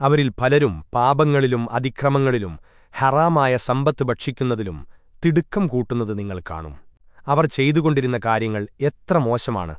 അവരിൽ പലരും പാപങ്ങളിലും അതിക്രമങ്ങളിലും ഹറാമായ സമ്പത്ത് ഭക്ഷിക്കുന്നതിലും തിടുക്കം കൂട്ടുന്നത് നിങ്ങൾ കാണും. അവർ ചെയ്തുകൊണ്ടിരുന്ന കാര്യങ്ങൾ എത്ര മോശമാണ്.